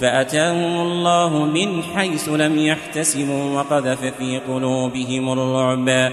فأتاهم الله من حيث لم يحتسبوا وقذف في قلوبهم الرعب.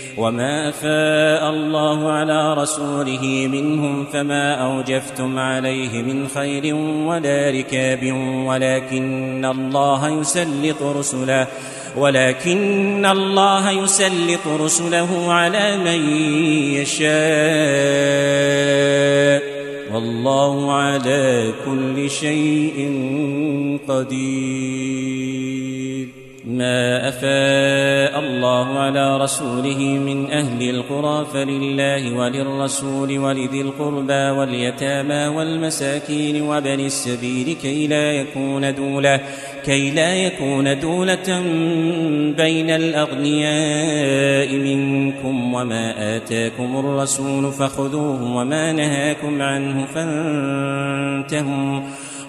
وما افاء الله على رسوله منهم فما اوجفتم عليه من خير ولا ركاب ولكن الله يسلط رسله ولكن الله يسلط رسله على من يشاء والله على كل شيء قدير ما أفاء الله على رسوله من أهل القرى فلله وللرسول ولذي القربى واليتامى والمساكين وبن السبيل كي لا يكون دولة كي لا يكون دولة بين الأغنياء منكم وما آتاكم الرسول فخذوه وما نهاكم عنه فانتهوا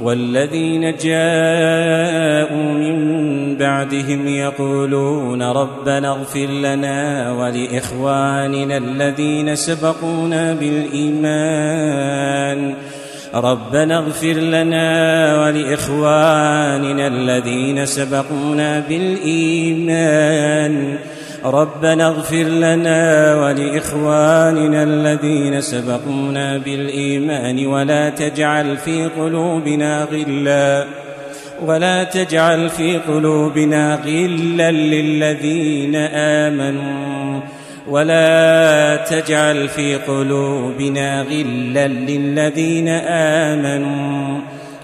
والذين جاءوا من بعدهم يقولون ربنا اغفر لنا ولإخواننا الذين سبقونا بالإيمان. ربنا اغفر لنا ولإخواننا الذين سبقونا بالإيمان. ربنا اغفر لنا ولإخواننا الذين سبقونا بالإيمان ولا تجعل في قلوبنا غلا ولا تجعل في قلوبنا غلا للذين آمنوا ولا تجعل في قلوبنا غلا للذين آمنوا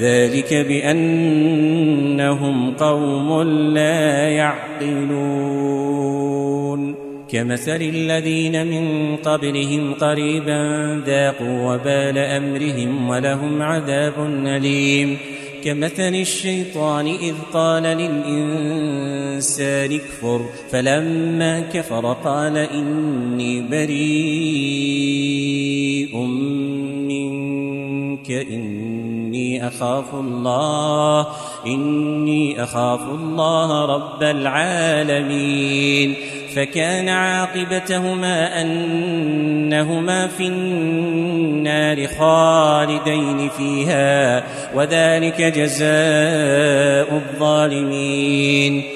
ذلك بأنهم قوم لا يعقلون. كمثل الذين من قبلهم قريبا ذاقوا وبال أمرهم ولهم عذاب أليم. كمثل الشيطان إذ قال للإنسان اكفر فلما كفر قال إني بريء منك. إني أخاف الله إني أخاف الله رب العالمين. فكان عاقبتهما أنهما في النار خالدين فيها وذلك جزاء الظالمين.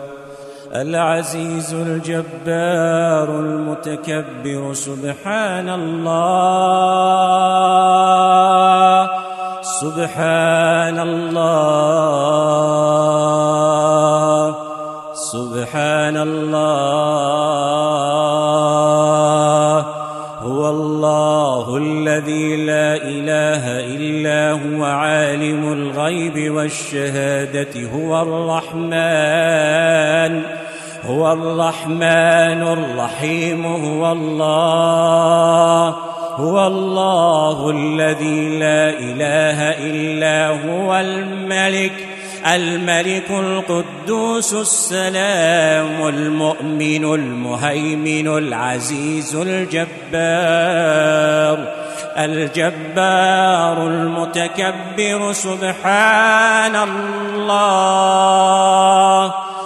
العزيز الجبار المتكبر سبحان الله سبحان الله سبحان الله. هو الله الذي لا إله إلا هو عالم الغيب والشهادة هو الرحمن. هو الرحمن الرحيم هو الله هو الله الذي لا إله إلا هو الملك الملك القدوس السلام المؤمن المهيمن العزيز الجبار الجبار المتكبر سبحان الله.